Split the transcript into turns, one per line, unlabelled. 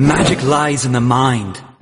Magic lies in the mind.